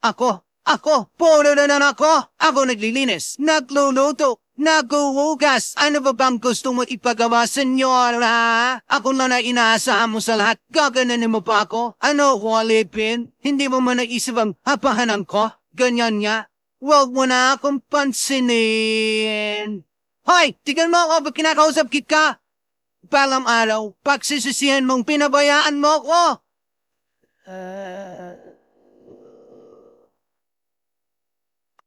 Ako, ako, puro na lang ako. Ako naglilinis, nagluluto, naghuhugas. Ano ba bang gusto mo ipagawa, senyora? Ako na na inaasahan mo sa lahat. Gaganan mo pa ako? Ano, walipin? Hindi mo man naisip ang hapahanan ko? Ganyan niya. Huwag mo na akong pansinin. Hoy, tignan mo ako pag kinakausap kita. Palam araw, pagsisisihan mong pinabayaan mo ko. Uh, ah.